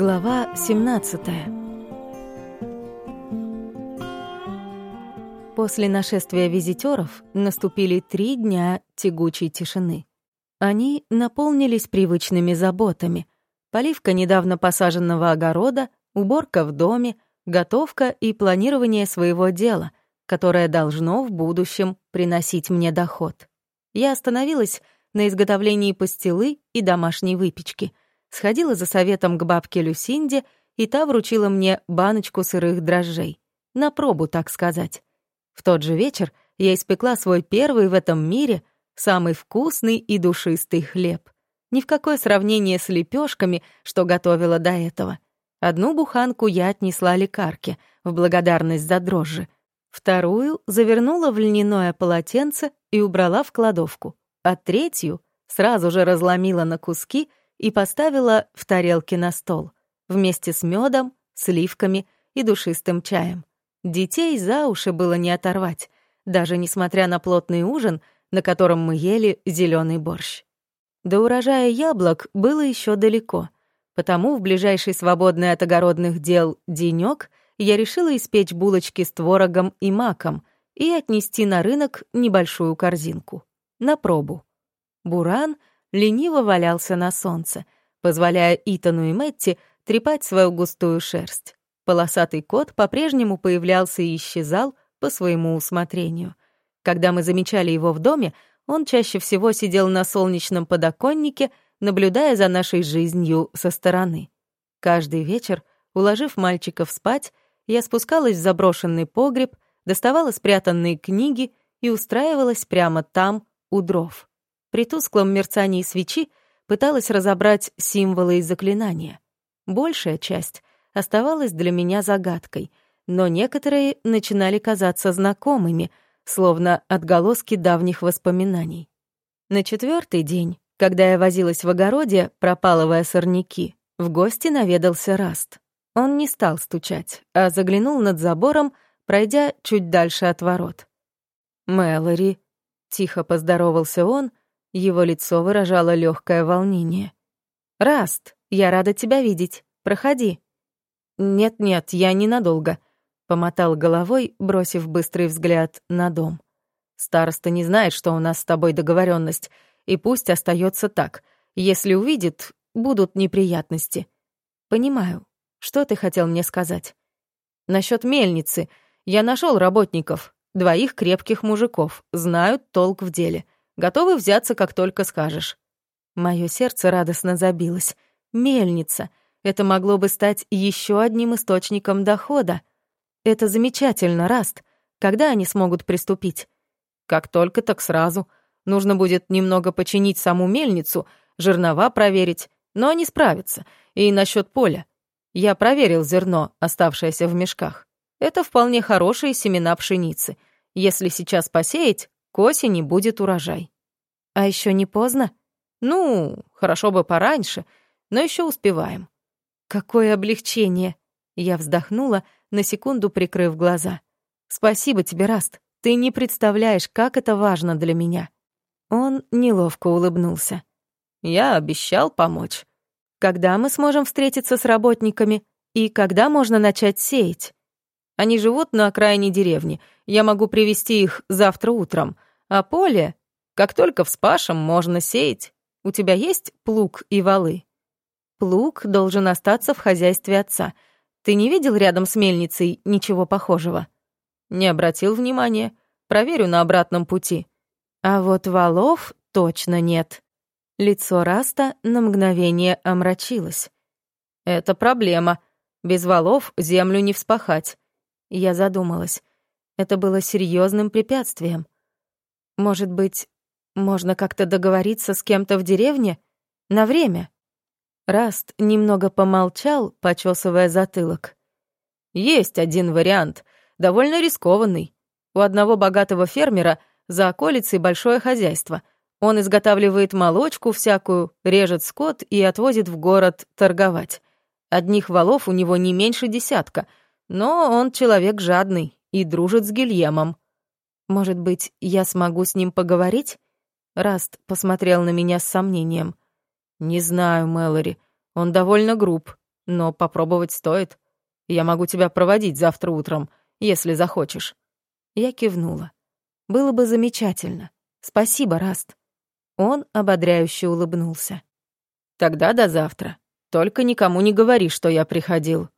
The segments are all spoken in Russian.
Глава 17 После нашествия визитеров наступили три дня тягучей тишины. Они наполнились привычными заботами. Поливка недавно посаженного огорода, уборка в доме, готовка и планирование своего дела, которое должно в будущем приносить мне доход. Я остановилась на изготовлении пастилы и домашней выпечки — сходила за советом к бабке Люсинде, и та вручила мне баночку сырых дрожжей. На пробу, так сказать. В тот же вечер я испекла свой первый в этом мире самый вкусный и душистый хлеб. Ни в какое сравнение с лепешками, что готовила до этого. Одну буханку я отнесла лекарке в благодарность за дрожжи. Вторую завернула в льняное полотенце и убрала в кладовку. А третью сразу же разломила на куски и поставила в тарелке на стол вместе с медом, сливками и душистым чаем. Детей за уши было не оторвать, даже несмотря на плотный ужин, на котором мы ели зеленый борщ. До урожая яблок было еще далеко, потому в ближайший свободный от огородных дел денёк я решила испечь булочки с творогом и маком и отнести на рынок небольшую корзинку. На пробу. Буран — лениво валялся на солнце, позволяя Итану и Мэтти трепать свою густую шерсть. Полосатый кот по-прежнему появлялся и исчезал по своему усмотрению. Когда мы замечали его в доме, он чаще всего сидел на солнечном подоконнике, наблюдая за нашей жизнью со стороны. Каждый вечер, уложив мальчиков спать, я спускалась в заброшенный погреб, доставала спрятанные книги и устраивалась прямо там, у дров. При тусклом мерцании свечи пыталась разобрать символы и заклинания. Большая часть оставалась для меня загадкой, но некоторые начинали казаться знакомыми, словно отголоски давних воспоминаний. На четвертый день, когда я возилась в огороде, пропалывая сорняки, в гости наведался Раст. Он не стал стучать, а заглянул над забором, пройдя чуть дальше от ворот. «Мэлори», — тихо поздоровался он, его лицо выражало легкое волнение. «Раст, я рада тебя видеть. Проходи». «Нет-нет, я ненадолго», — помотал головой, бросив быстрый взгляд на дом. «Староста не знает, что у нас с тобой договоренность, и пусть остается так. Если увидит, будут неприятности». «Понимаю. Что ты хотел мне сказать?» «Насчет мельницы. Я нашел работников, двоих крепких мужиков, знают толк в деле». Готовы взяться, как только скажешь». Мое сердце радостно забилось. Мельница. Это могло бы стать еще одним источником дохода. Это замечательно, Раст. Когда они смогут приступить? Как только, так сразу. Нужно будет немного починить саму мельницу, жернова проверить, но они справятся. И насчет поля. Я проверил зерно, оставшееся в мешках. Это вполне хорошие семена пшеницы. Если сейчас посеять, к осени будет урожай. А еще не поздно? Ну, хорошо бы пораньше, но еще успеваем. Какое облегчение! Я вздохнула, на секунду прикрыв глаза. Спасибо тебе, Раст. Ты не представляешь, как это важно для меня. Он неловко улыбнулся. Я обещал помочь. Когда мы сможем встретиться с работниками и когда можно начать сеять? Они живут на окраине деревни. Я могу привести их завтра утром. А поле, как только вспашем, можно сеять. У тебя есть плуг и валы? Плуг должен остаться в хозяйстве отца. Ты не видел рядом с мельницей ничего похожего? Не обратил внимания. Проверю на обратном пути. А вот валов точно нет. Лицо Раста на мгновение омрачилось. Это проблема. Без валов землю не вспахать. Я задумалась. Это было серьезным препятствием. Может быть, можно как-то договориться с кем-то в деревне? На время?» Раст немного помолчал, почесывая затылок. «Есть один вариант, довольно рискованный. У одного богатого фермера за околицей большое хозяйство. Он изготавливает молочку всякую, режет скот и отвозит в город торговать. Одних валов у него не меньше десятка, но он человек жадный и дружит с Гильемом. Может быть, я смогу с ним поговорить? Раст посмотрел на меня с сомнением. Не знаю, Мэлори. Он довольно груб. но попробовать стоит. Я могу тебя проводить завтра утром, если захочешь». Я кивнула. «Было бы замечательно. Спасибо, Раст». Он ободряюще улыбнулся. «Тогда до завтра. Только никому не говори, что я приходил».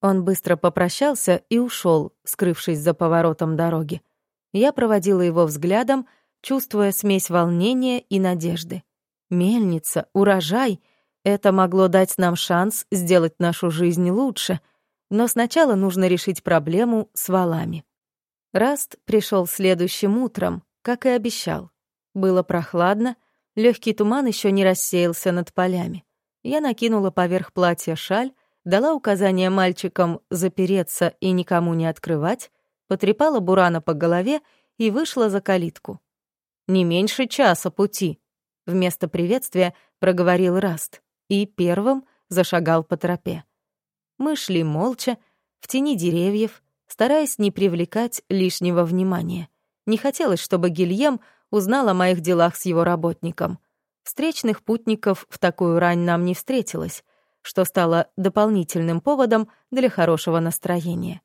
Он быстро попрощался и ушел, скрывшись за поворотом дороги. Я проводила его взглядом, чувствуя смесь волнения и надежды. Мельница, урожай — это могло дать нам шанс сделать нашу жизнь лучше, но сначала нужно решить проблему с валами. Раст пришел следующим утром, как и обещал. Было прохладно, легкий туман еще не рассеялся над полями. Я накинула поверх платья шаль, дала указание мальчикам запереться и никому не открывать, потрепала Бурана по голове и вышла за калитку. «Не меньше часа пути», — вместо приветствия проговорил Раст и первым зашагал по тропе. Мы шли молча, в тени деревьев, стараясь не привлекать лишнего внимания. Не хотелось, чтобы Гильем узнал о моих делах с его работником. Встречных путников в такую рань нам не встретилось, что стало дополнительным поводом для хорошего настроения.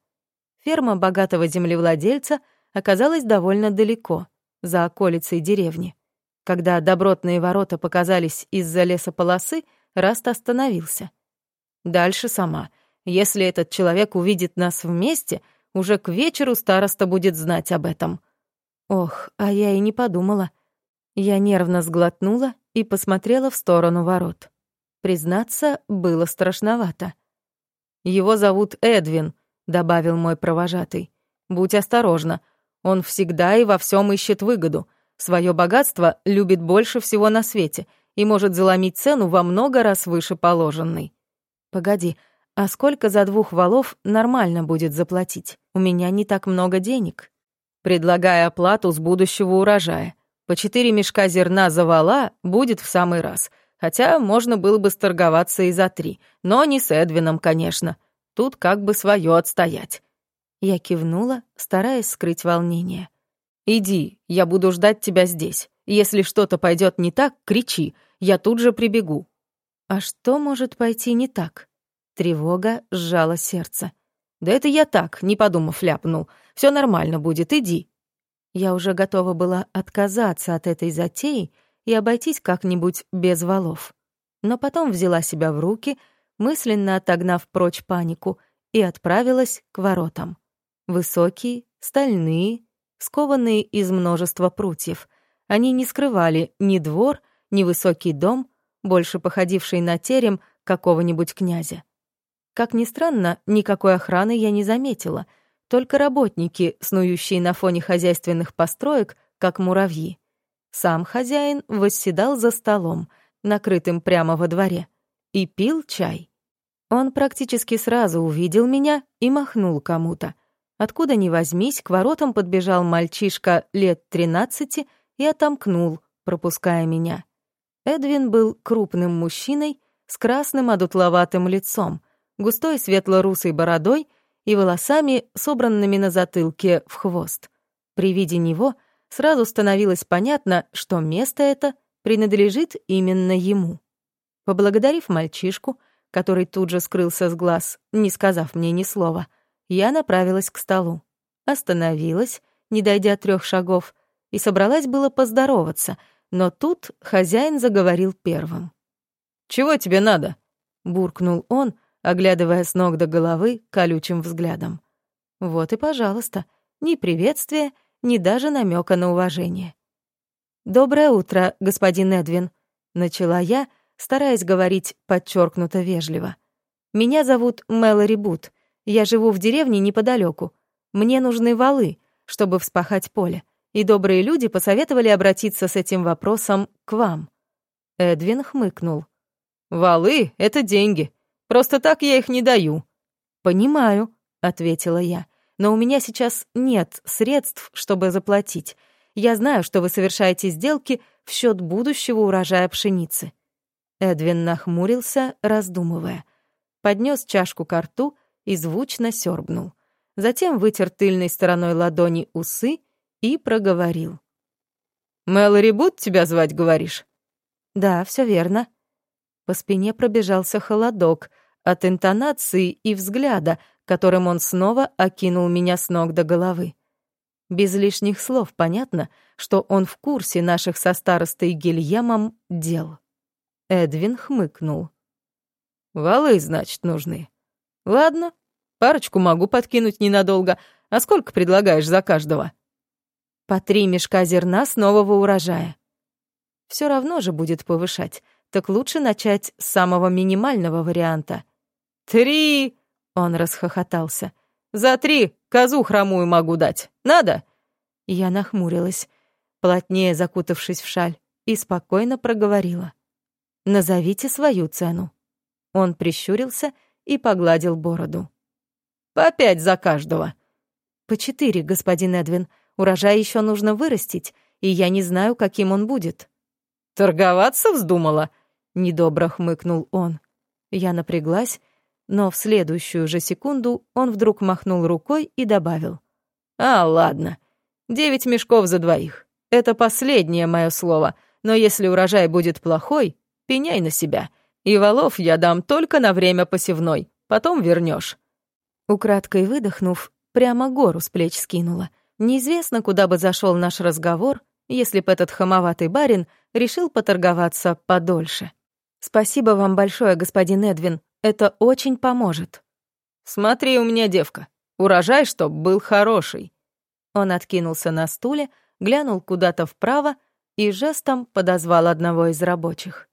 Ферма богатого землевладельца оказалась довольно далеко, за околицей деревни. Когда добротные ворота показались из-за лесополосы, Раст остановился. Дальше сама. Если этот человек увидит нас вместе, уже к вечеру староста будет знать об этом. Ох, а я и не подумала. Я нервно сглотнула и посмотрела в сторону ворот. Признаться, было страшновато. «Его зовут Эдвин», — добавил мой провожатый. «Будь осторожна. Он всегда и во всем ищет выгоду. Свое богатство любит больше всего на свете и может заломить цену во много раз выше положенной». «Погоди, а сколько за двух валов нормально будет заплатить? У меня не так много денег». «Предлагая оплату с будущего урожая. По четыре мешка зерна за вала будет в самый раз — Хотя можно было бы сторговаться и за три, но не с Эдвином, конечно. Тут как бы свое отстоять. Я кивнула, стараясь скрыть волнение. «Иди, я буду ждать тебя здесь. Если что-то пойдет не так, кричи, я тут же прибегу». А что может пойти не так? Тревога сжала сердце. «Да это я так, не подумав, ляпнул. Все нормально будет, иди». Я уже готова была отказаться от этой затеи, и обойтись как-нибудь без валов. Но потом взяла себя в руки, мысленно отогнав прочь панику, и отправилась к воротам. Высокие, стальные, скованные из множества прутьев. Они не скрывали ни двор, ни высокий дом, больше походивший на терем какого-нибудь князя. Как ни странно, никакой охраны я не заметила, только работники, снующие на фоне хозяйственных построек, как муравьи. Сам хозяин восседал за столом, накрытым прямо во дворе, и пил чай. Он практически сразу увидел меня и махнул кому-то. Откуда ни возьмись, к воротам подбежал мальчишка лет тринадцати и отомкнул, пропуская меня. Эдвин был крупным мужчиной с красным одутловатым лицом, густой светло-русой бородой и волосами, собранными на затылке в хвост. При виде него сразу становилось понятно, что место это принадлежит именно ему. Поблагодарив мальчишку, который тут же скрылся с глаз, не сказав мне ни слова, я направилась к столу. Остановилась, не дойдя трех шагов, и собралась было поздороваться, но тут хозяин заговорил первым. «Чего тебе надо?» — буркнул он, оглядывая с ног до головы колючим взглядом. «Вот и пожалуйста, ни приветствия, ни даже намека на уважение. «Доброе утро, господин Эдвин», — начала я, стараясь говорить подчеркнуто вежливо. «Меня зовут Мэлори Бут. Я живу в деревне неподалеку. Мне нужны валы, чтобы вспахать поле, и добрые люди посоветовали обратиться с этим вопросом к вам». Эдвин хмыкнул. «Валы — это деньги. Просто так я их не даю». «Понимаю», — ответила я но у меня сейчас нет средств, чтобы заплатить. Я знаю, что вы совершаете сделки в счет будущего урожая пшеницы». Эдвин нахмурился, раздумывая. Поднес чашку к рту и звучно сёрбнул. Затем вытер тыльной стороной ладони усы и проговорил. «Мэлори Бут тебя звать, говоришь?» «Да, все верно». По спине пробежался холодок, от интонации и взгляда, которым он снова окинул меня с ног до головы. Без лишних слов понятно, что он в курсе наших со старостой Гильямом дел. Эдвин хмыкнул. «Валы, значит, нужны. Ладно, парочку могу подкинуть ненадолго. А сколько предлагаешь за каждого?» «По три мешка зерна с нового урожая. Все равно же будет повышать, так лучше начать с самого минимального варианта». «Три!» — он расхохотался. «За три козу хромую могу дать. Надо?» Я нахмурилась, плотнее закутавшись в шаль, и спокойно проговорила. «Назовите свою цену». Он прищурился и погладил бороду. «По пять за каждого». «По четыре, господин Эдвин. Урожай еще нужно вырастить, и я не знаю, каким он будет». «Торговаться вздумала?» — недобро хмыкнул он. Я напряглась, но в следующую же секунду он вдруг махнул рукой и добавил. «А, ладно. Девять мешков за двоих. Это последнее мое слово, но если урожай будет плохой, пеняй на себя. И валов я дам только на время посевной, потом вернешь. Украдкой выдохнув, прямо гору с плеч скинула. Неизвестно, куда бы зашел наш разговор, если бы этот хамоватый барин решил поторговаться подольше. Спасибо вам большое, господин Эдвин, это очень поможет. Смотри у меня, девка, урожай, чтоб был хороший. Он откинулся на стуле, глянул куда-то вправо и жестом подозвал одного из рабочих.